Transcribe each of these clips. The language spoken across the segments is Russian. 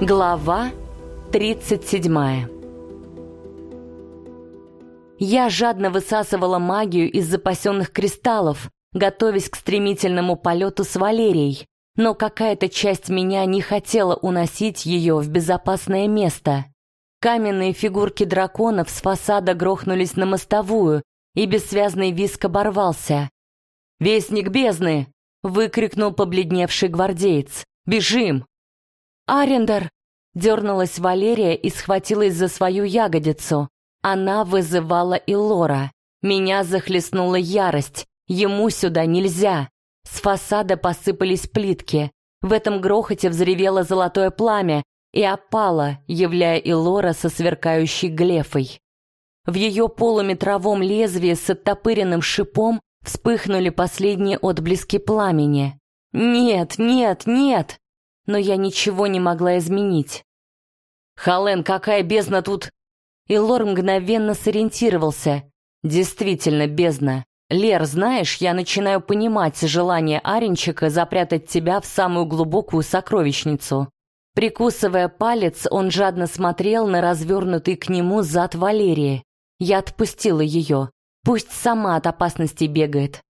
Глава 37 Я жадно высасывала магию из запасенных кристаллов, готовясь к стремительному полету с Валерией, но какая-то часть меня не хотела уносить ее в безопасное место. Каменные фигурки драконов с фасада грохнулись на мостовую, и бессвязный виск оборвался. «Вестник бездны!» — выкрикнул побледневший гвардеец. «Бежим!» «Арендер!» — дернулась Валерия и схватилась за свою ягодицу. Она вызывала Илора. Меня захлестнула ярость. Ему сюда нельзя. С фасада посыпались плитки. В этом грохоте взревело золотое пламя и опало, являя Илора со сверкающей глефой. В ее полуметровом лезвии с оттопыренным шипом вспыхнули последние отблески пламени. «Нет, нет, нет!» Но я ничего не могла изменить. «Хален, какая бездна тут!» И Лор мгновенно сориентировался. «Действительно, бездна. Лер, знаешь, я начинаю понимать желание Аренчика запрятать тебя в самую глубокую сокровищницу». Прикусывая палец, он жадно смотрел на развернутый к нему зад Валерии. Я отпустила ее. Пусть сама от опасности бегает.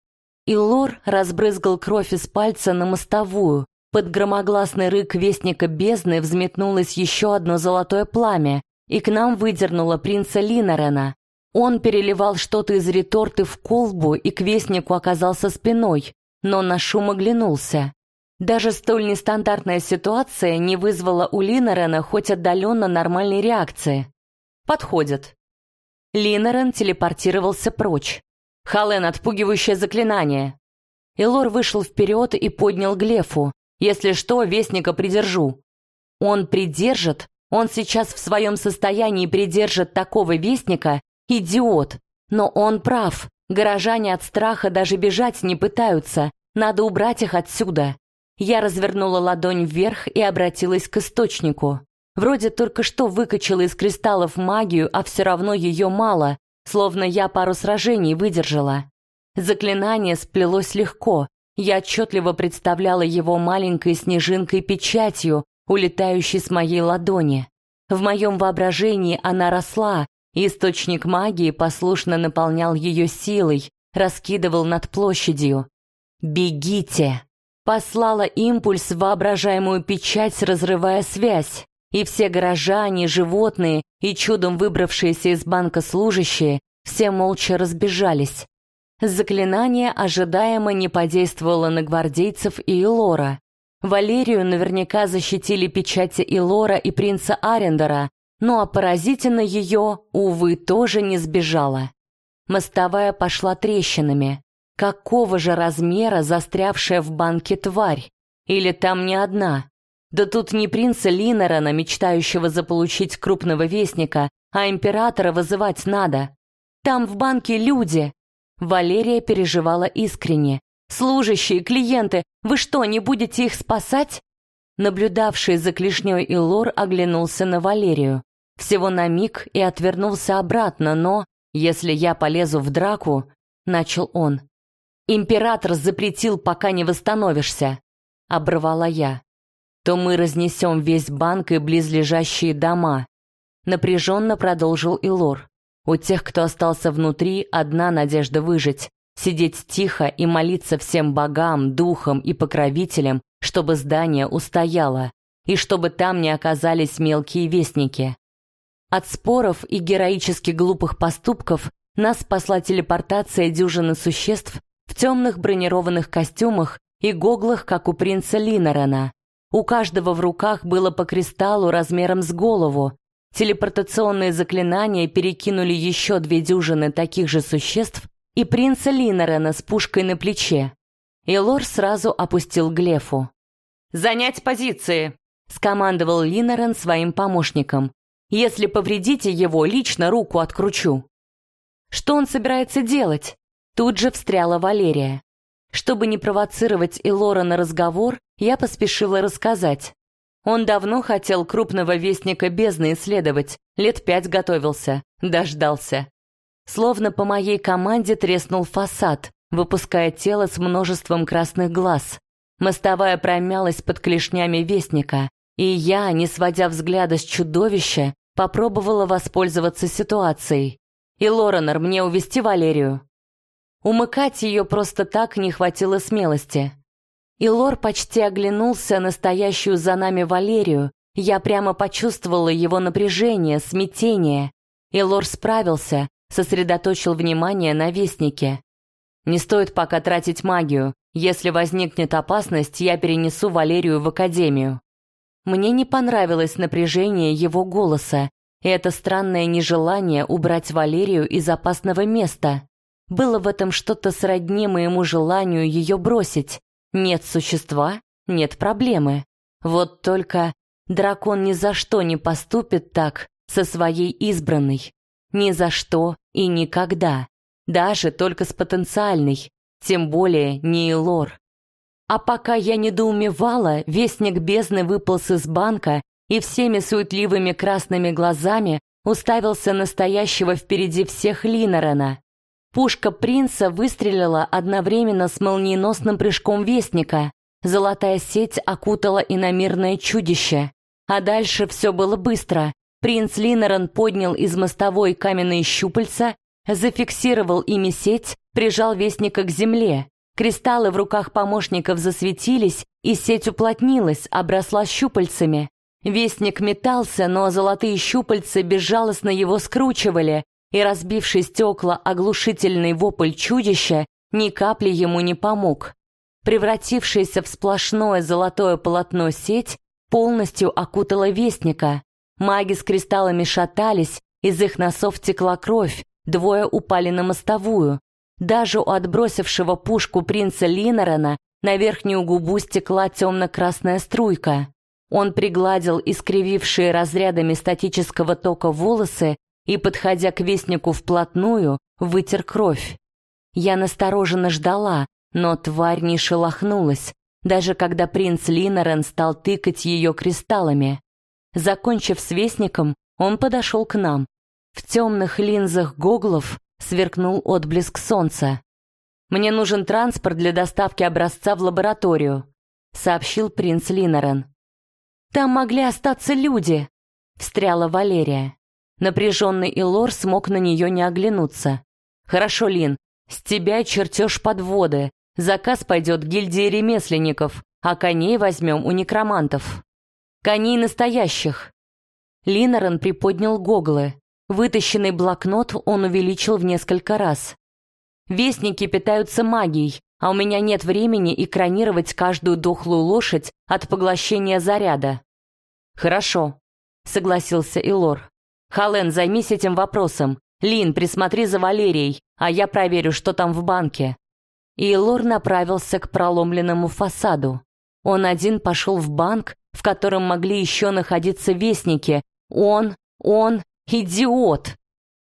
И Лор разбрызгал кровь из пальца на мостовую. Под громогласный рык вестника бездны взметнулось еще одно золотое пламя, и к нам выдернуло принца Линорена. Он переливал что-то из реторты в колбу и к вестнику оказался спиной, но на шум оглянулся. Даже столь нестандартная ситуация не вызвала у Линорена хоть отдаленно нормальной реакции. «Подходит». Линорен телепортировался прочь. «Хален, отпугивающее заклинание!» Элор вышел вперед и поднял Глефу. «Если что, Вестника придержу». Он придержит? Он сейчас в своем состоянии придержит такого Вестника, Идиот! Но он прав. Горожане от страха даже бежать не пытаются. Надо убрать их отсюда. Я развернула ладонь вверх и обратилась к источнику. Вроде только что выкачала из кристаллов магию, а все равно ее мало, словно я пару сражений выдержала. Заклинание сплелось легко. Я отчетливо представляла его маленькой снежинкой-печатью, улетающей с моей ладони. В моем воображении она росла, Источник магии послушно наполнял ее силой, раскидывал над площадью. «Бегите!» Послала импульс в воображаемую печать, разрывая связь. И все горожане, животные и чудом выбравшиеся из банка служащие все молча разбежались. Заклинание ожидаемо не подействовало на гвардейцев и Илора. Валерию наверняка защитили печати Илора и принца Арендера, ну а поразительно ее, увы, тоже не сбежала. Мостовая пошла трещинами. Какого же размера застрявшая в банке тварь? Или там не одна? Да тут не принца Линорена, мечтающего заполучить крупного вестника, а императора вызывать надо. Там в банке люди. Валерия переживала искренне. Служащие, клиенты, вы что, не будете их спасать? Наблюдавший за клешней Илор оглянулся на Валерию. Всего на миг и отвернулся обратно, но, если я полезу в драку, начал он. Император запретил, пока не восстановишься, обрывала я. То мы разнесем весь банк и близлежащие дома. Напряженно продолжил Илор. У тех, кто остался внутри, одна надежда выжить. Сидеть тихо и молиться всем богам, духам и покровителям, чтобы здание устояло, и чтобы там не оказались мелкие вестники. От споров и героически глупых поступков нас спасла телепортация дюжины существ в темных бронированных костюмах и гоглах, как у принца Линорена. У каждого в руках было по кристаллу размером с голову. Телепортационные заклинания перекинули еще две дюжины таких же существ и принца Линорена с пушкой на плече. И Лор сразу опустил Глефу. «Занять позиции!» — скомандовал Линорен своим помощникам. Если повредите его, лично руку откручу. Что он собирается делать? Тут же встряла Валерия. Чтобы не провоцировать Илора на разговор, я поспешила рассказать. Он давно хотел крупного вестника бездны исследовать, лет пять готовился, дождался. Словно по моей команде треснул фасад, выпуская тело с множеством красных глаз. Мостовая промялась под клешнями вестника. И я, не сводя взгляда с чудовища, попробовала воспользоваться ситуацией. «И, Лоренор, мне увести Валерию?» Умыкать ее просто так не хватило смелости. И Лор почти оглянулся на стоящую за нами Валерию. Я прямо почувствовала его напряжение, смятение. И Лор справился, сосредоточил внимание на Вестнике. «Не стоит пока тратить магию. Если возникнет опасность, я перенесу Валерию в Академию». Мне не понравилось напряжение его голоса и это странное нежелание убрать Валерию из опасного места. Было в этом что-то сродни моему желанию ее бросить. Нет существа, нет проблемы. Вот только дракон ни за что не поступит так со своей избранной. Ни за что и никогда. Даже только с потенциальной, тем более не Элор. А пока я недоумевала, вестник бездны выполз из банка и всеми суетливыми красными глазами уставился настоящего впереди всех Линорена. Пушка принца выстрелила одновременно с молниеносным прыжком вестника. Золотая сеть окутала иномирное чудище. А дальше все было быстро. Принц Линорен поднял из мостовой каменные щупальца, зафиксировал ими сеть, прижал вестника к земле. Кристаллы в руках помощников засветились, и сеть уплотнилась, обросла щупальцами. Вестник метался, но золотые щупальца безжалостно его скручивали, и разбивший стекла оглушительный вопль чудища ни капли ему не помог. Превратившаяся в сплошное золотое полотно сеть полностью окутала Вестника. Маги с кристаллами шатались, из их носов текла кровь, двое упали на мостовую. Даже у отбросившего пушку принца Линорена на верхнюю губу стекла темно-красная струйка. Он пригладил искривившие разрядами статического тока волосы и, подходя к вестнику вплотную, вытер кровь. Я настороженно ждала, но тварь не шелохнулась, даже когда принц Линорен стал тыкать ее кристаллами. Закончив с вестником, он подошел к нам. В темных линзах гоглов сверкнул отблеск солнца. «Мне нужен транспорт для доставки образца в лабораторию», сообщил принц Линорен. «Там могли остаться люди», встряла Валерия. Напряженный Илор смог на нее не оглянуться. «Хорошо, Лин, с тебя чертеж подводы. Заказ пойдет гильдии ремесленников, а коней возьмем у некромантов. Коней настоящих». Линорен приподнял гоглы. Вытащенный блокнот он увеличил в несколько раз. «Вестники питаются магией, а у меня нет времени экранировать каждую дохлую лошадь от поглощения заряда». «Хорошо», — согласился Илор. «Хален, займись этим вопросом. Лин, присмотри за Валерией, а я проверю, что там в банке». И Лор направился к проломленному фасаду. Он один пошел в банк, в котором могли еще находиться вестники. Он, он, идиот!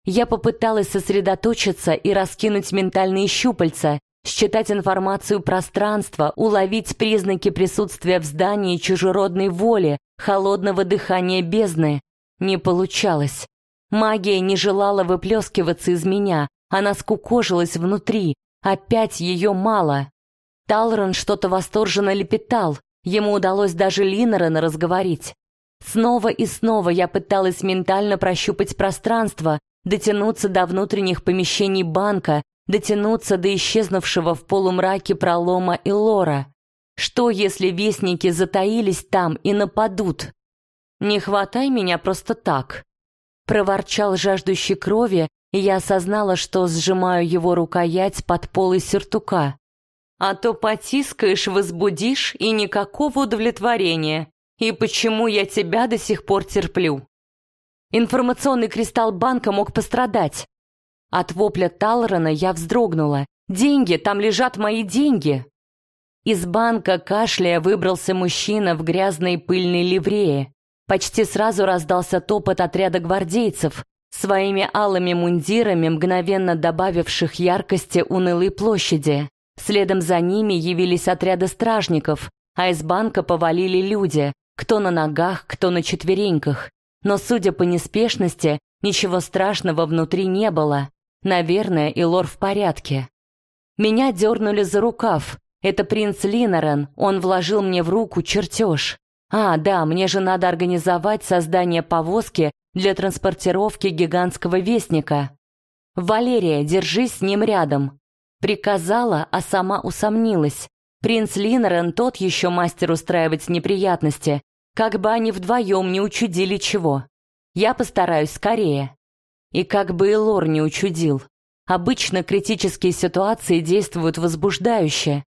Я попыталась сосредоточиться и раскинуть ментальные щупальца, считать информацию пространства, уловить признаки присутствия в здании чужеродной воли, холодного дыхания бездны. Не получалось. Магия не желала выплескиваться из меня, она скукожилась внутри, опять ее мало. Талрон что-то восторженно лепетал, ему удалось даже Линнерена разговорить. Снова и снова я пыталась ментально прощупать пространство, дотянуться до внутренних помещений банка, дотянуться до исчезнувшего в полумраке пролома и лора. Что, если вестники затаились там и нападут? «Не хватай меня просто так», — проворчал жаждущий крови, и я осознала, что сжимаю его рукоять под полой сюртука. «А то потискаешь, возбудишь, и никакого удовлетворения. И почему я тебя до сих пор терплю?» Информационный кристалл банка мог пострадать. От вопля Талрона я вздрогнула. «Деньги! Там лежат мои деньги!» Из банка кашляя выбрался мужчина в грязной пыльной ливрее. Почти сразу раздался топот отряда гвардейцев, своими алыми мундирами, мгновенно добавивших яркости унылой площади. Следом за ними явились отряды стражников, а из банка повалили люди, кто на ногах, кто на четвереньках. Но, судя по неспешности, ничего страшного внутри не было. Наверное, и лор в порядке. Меня дернули за рукав. Это принц Линорен, он вложил мне в руку чертеж. А, да, мне же надо организовать создание повозки для транспортировки гигантского вестника. Валерия, держись с ним рядом. Приказала, а сама усомнилась. Принц Линорен тот еще мастер устраивать неприятности, как бы они вдвоем не учудили чего. Я постараюсь скорее. И как бы и Лор не учудил. Обычно критические ситуации действуют возбуждающе.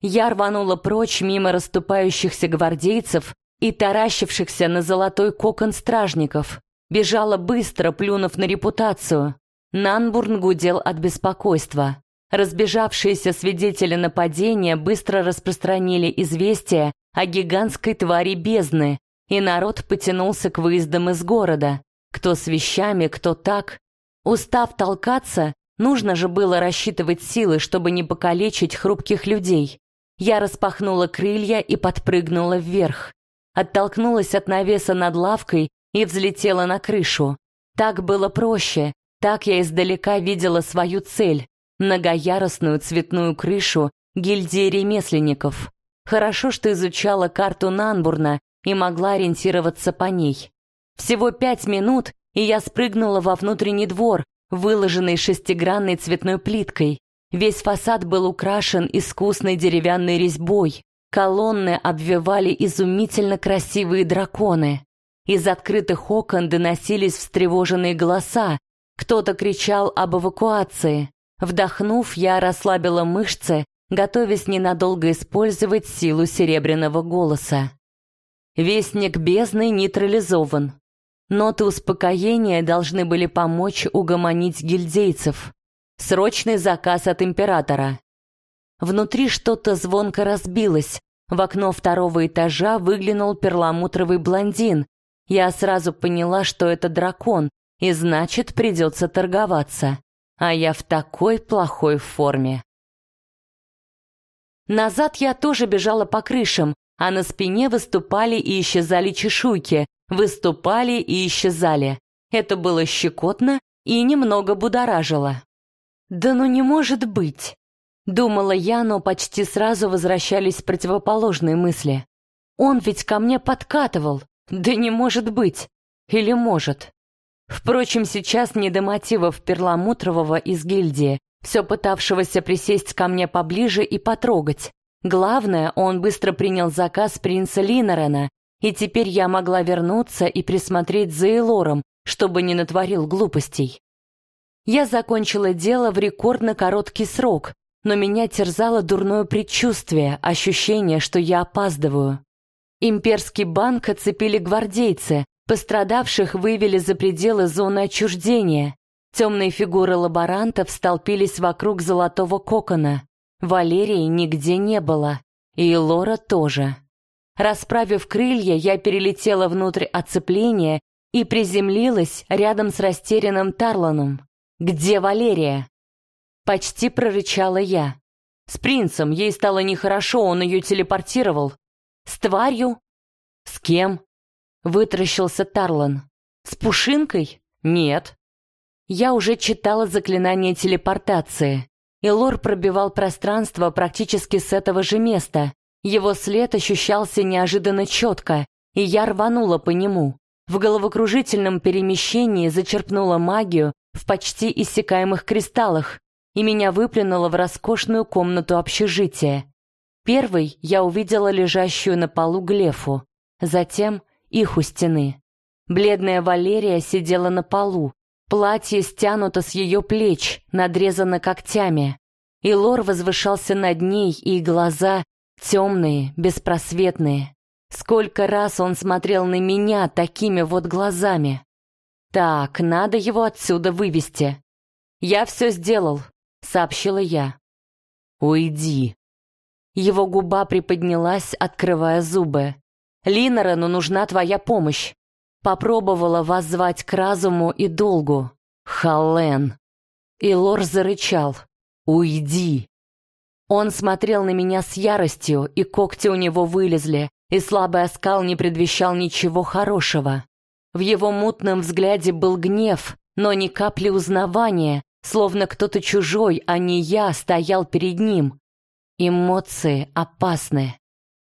Я рванула прочь мимо расступающихся гвардейцев и таращившихся на золотой кокон стражников. Бежала быстро, плюнув на репутацию. Нанбурн гудел от беспокойства. Разбежавшиеся свидетели нападения быстро распространили известие о гигантской твари бездны, и народ потянулся к выездам из города. Кто с вещами, кто так. Устав толкаться, нужно же было рассчитывать силы, чтобы не покалечить хрупких людей. Я распахнула крылья и подпрыгнула вверх оттолкнулась от навеса над лавкой и взлетела на крышу. Так было проще, так я издалека видела свою цель — многоярусную цветную крышу гильдии ремесленников. Хорошо, что изучала карту Нанбурна и могла ориентироваться по ней. Всего пять минут, и я спрыгнула во внутренний двор, выложенный шестигранной цветной плиткой. Весь фасад был украшен искусной деревянной резьбой. Колонны обвивали изумительно красивые драконы. Из открытых окон доносились встревоженные голоса. Кто-то кричал об эвакуации. Вдохнув, я расслабила мышцы, готовясь ненадолго использовать силу серебряного голоса. Вестник бездны нейтрализован. Ноты успокоения должны были помочь угомонить гильдейцев. Срочный заказ от императора. Внутри что-то звонко разбилось. В окно второго этажа выглянул перламутровый блондин. Я сразу поняла, что это дракон, и значит, придется торговаться. А я в такой плохой форме. Назад я тоже бежала по крышам, а на спине выступали и исчезали чешуйки, выступали и исчезали. Это было щекотно и немного будоражило. Да ну не может быть! Думала я, но почти сразу возвращались противоположные мысли. Он ведь ко мне подкатывал. Да не может быть. Или может. Впрочем, сейчас не до мотивов перламутрового из гильдии, все пытавшегося присесть ко мне поближе и потрогать. Главное, он быстро принял заказ принца Линорена, и теперь я могла вернуться и присмотреть за Элором, чтобы не натворил глупостей. Я закончила дело в рекордно короткий срок, но меня терзало дурное предчувствие, ощущение, что я опаздываю. Имперский банк оцепили гвардейцы, пострадавших вывели за пределы зоны отчуждения. Темные фигуры лаборантов столпились вокруг золотого кокона. Валерии нигде не было. И Лора тоже. Расправив крылья, я перелетела внутрь оцепления и приземлилась рядом с растерянным Тарланом. «Где Валерия?» Почти прорычала я. С принцем ей стало нехорошо, он ее телепортировал. С тварью? С кем? Вытращился Тарлан. С Пушинкой? Нет. Я уже читала заклинание телепортации. И Лор пробивал пространство практически с этого же места. Его след ощущался неожиданно четко, и я рванула по нему. В головокружительном перемещении зачерпнула магию в почти иссякаемых кристаллах, и меня выплюнуло в роскошную комнату общежития. Первый я увидела лежащую на полу Глефу, затем их у стены. Бледная Валерия сидела на полу, платье стянуто с ее плеч, надрезано когтями. И Лор возвышался над ней, и глаза темные, беспросветные. Сколько раз он смотрел на меня такими вот глазами. Так, надо его отсюда вывести. Я все сделал, — сообщила я. «Уйди». Его губа приподнялась, открывая зубы. «Линнерену нужна твоя помощь. Попробовала вас звать к разуму и долгу. Халлен». И Лор зарычал. «Уйди». Он смотрел на меня с яростью, и когти у него вылезли, и слабый оскал не предвещал ничего хорошего. В его мутном взгляде был гнев, но ни капли узнавания, словно кто-то чужой, а не я, стоял перед ним. Эмоции опасны.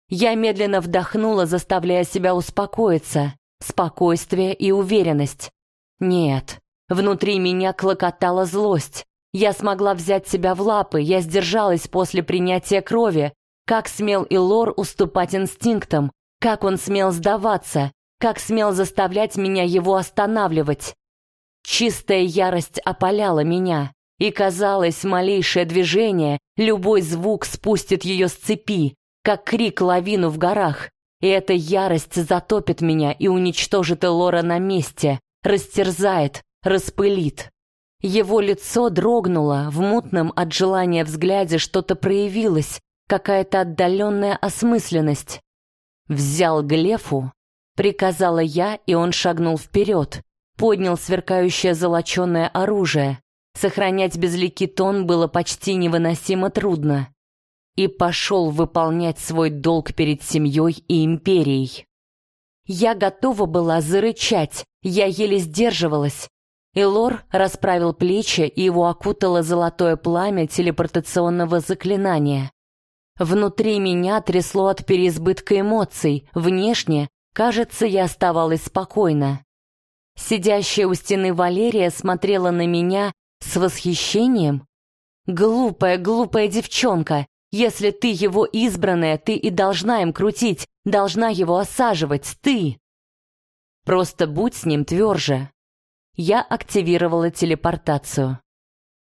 Я медленно вдохнула, заставляя себя успокоиться. Спокойствие и уверенность. Нет, внутри меня клокотала злость. Я смогла взять себя в лапы, я сдержалась после принятия крови. Как смел Илор уступать инстинктам? Как он смел сдаваться? Как смел заставлять меня его останавливать? Чистая ярость опаляла меня, и казалось, малейшее движение, любой звук спустит ее с цепи, как крик лавину в горах. И эта ярость затопит меня и уничтожит Элора на месте, растерзает, распылит. Его лицо дрогнуло, в мутном от желания взгляде что-то проявилось, какая-то отдаленная осмысленность. «Взял Глефу», — приказала я, и он шагнул вперед, поднял сверкающее золоченое оружие. Сохранять безликий тон было почти невыносимо трудно и пошел выполнять свой долг перед семьей и империей. Я готова была зарычать, я еле сдерживалась. Элор расправил плечи, и его окутало золотое пламя телепортационного заклинания. Внутри меня трясло от переизбытка эмоций, внешне, кажется, я оставалась спокойна. Сидящая у стены Валерия смотрела на меня с восхищением. Глупая, глупая девчонка, если ты его избранная, ты и должна им крутить, должна его осаживать, ты. Просто будь с ним тверже. Я активировала телепортацию.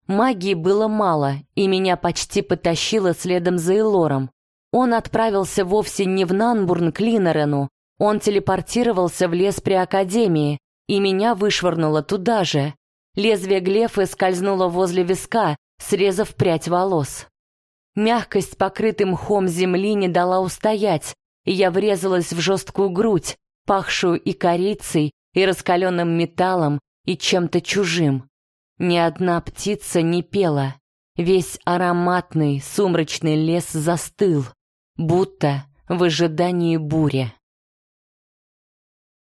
Магии было мало, и меня почти потащило следом за Элором. Он отправился вовсе не в Нанбурн к Линорену, он телепортировался в лес при Академии, и меня вышвырнуло туда же. Лезвие глефы скользнуло возле виска, срезав прядь волос. Мягкость, покрытым мхом земли, не дала устоять, и я врезалась в жесткую грудь, пахшую и корицей, и раскаленным металлом, и чем-то чужим. Ни одна птица не пела. Весь ароматный, сумрачный лес застыл, будто в ожидании бури.